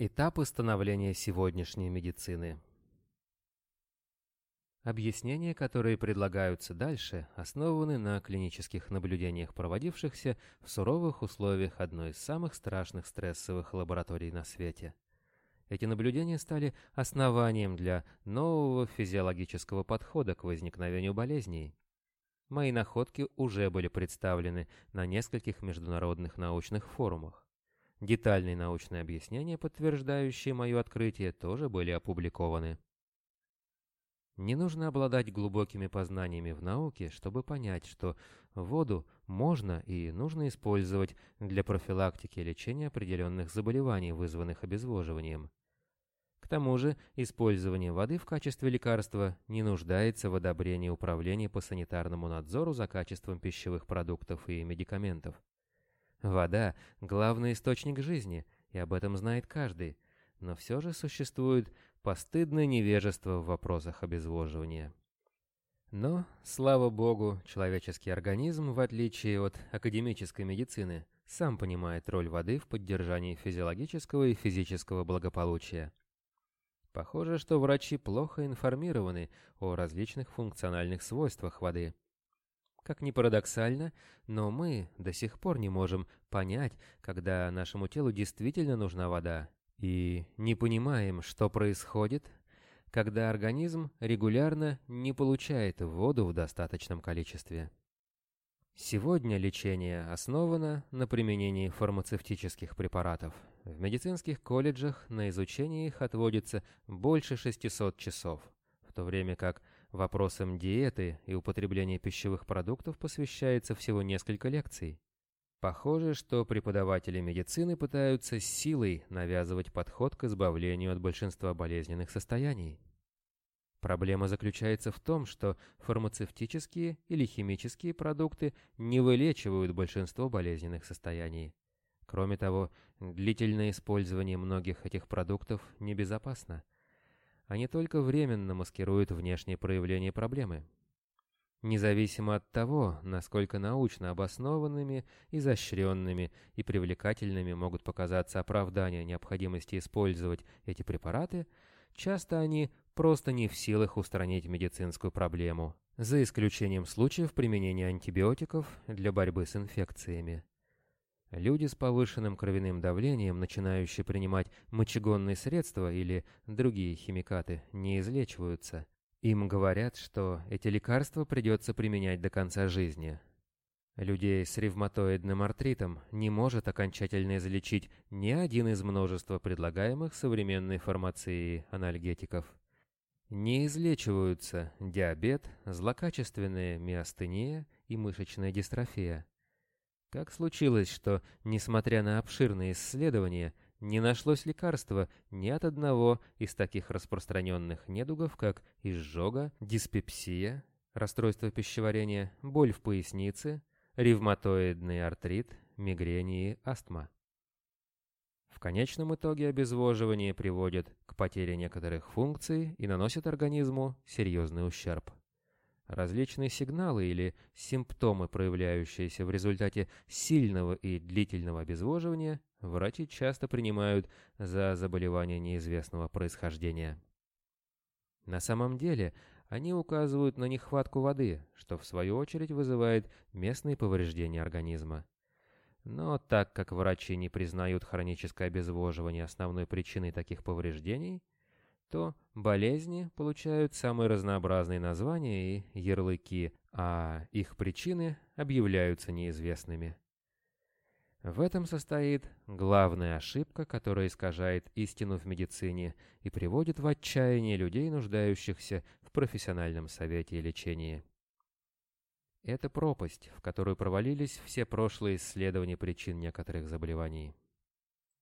Этапы становления сегодняшней медицины. Объяснения, которые предлагаются дальше, основаны на клинических наблюдениях, проводившихся в суровых условиях одной из самых страшных стрессовых лабораторий на свете. Эти наблюдения стали основанием для нового физиологического подхода к возникновению болезней. Мои находки уже были представлены на нескольких международных научных форумах. Детальные научные объяснения, подтверждающие мое открытие, тоже были опубликованы. Не нужно обладать глубокими познаниями в науке, чтобы понять, что воду можно и нужно использовать для профилактики и лечения определенных заболеваний, вызванных обезвоживанием. К тому же, использование воды в качестве лекарства не нуждается в одобрении Управления по санитарному надзору за качеством пищевых продуктов и медикаментов. Вода – главный источник жизни, и об этом знает каждый, но все же существует постыдное невежество в вопросах обезвоживания. Но, слава богу, человеческий организм, в отличие от академической медицины, сам понимает роль воды в поддержании физиологического и физического благополучия. Похоже, что врачи плохо информированы о различных функциональных свойствах воды – как ни парадоксально, но мы до сих пор не можем понять, когда нашему телу действительно нужна вода, и не понимаем, что происходит, когда организм регулярно не получает воду в достаточном количестве. Сегодня лечение основано на применении фармацевтических препаратов. В медицинских колледжах на изучение их отводится больше 600 часов, в то время как Вопросам диеты и употребления пищевых продуктов посвящается всего несколько лекций. Похоже, что преподаватели медицины пытаются силой навязывать подход к избавлению от большинства болезненных состояний. Проблема заключается в том, что фармацевтические или химические продукты не вылечивают большинство болезненных состояний. Кроме того, длительное использование многих этих продуктов небезопасно – они только временно маскируют внешние проявления проблемы. Независимо от того, насколько научно обоснованными, изощренными и привлекательными могут показаться оправдания необходимости использовать эти препараты, часто они просто не в силах устранить медицинскую проблему, за исключением случаев применения антибиотиков для борьбы с инфекциями. Люди с повышенным кровяным давлением, начинающие принимать мочегонные средства или другие химикаты, не излечиваются. Им говорят, что эти лекарства придется применять до конца жизни. Людей с ревматоидным артритом не может окончательно излечить ни один из множества предлагаемых современной фармацией анальгетиков. Не излечиваются диабет, злокачественная миостения и мышечная дистрофия. Как случилось, что, несмотря на обширные исследования, не нашлось лекарства ни от одного из таких распространенных недугов, как изжога, диспепсия, расстройство пищеварения, боль в пояснице, ревматоидный артрит, мигрень и астма. В конечном итоге обезвоживание приводит к потере некоторых функций и наносит организму серьезный ущерб. Различные сигналы или симптомы, проявляющиеся в результате сильного и длительного обезвоживания, врачи часто принимают за заболевания неизвестного происхождения. На самом деле, они указывают на нехватку воды, что в свою очередь вызывает местные повреждения организма. Но так как врачи не признают хроническое обезвоживание основной причиной таких повреждений, то болезни получают самые разнообразные названия и ярлыки, а их причины объявляются неизвестными. В этом состоит главная ошибка, которая искажает истину в медицине и приводит в отчаяние людей, нуждающихся в профессиональном совете и лечении. Это пропасть, в которую провалились все прошлые исследования причин некоторых заболеваний.